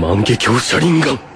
万華鏡車輪眼。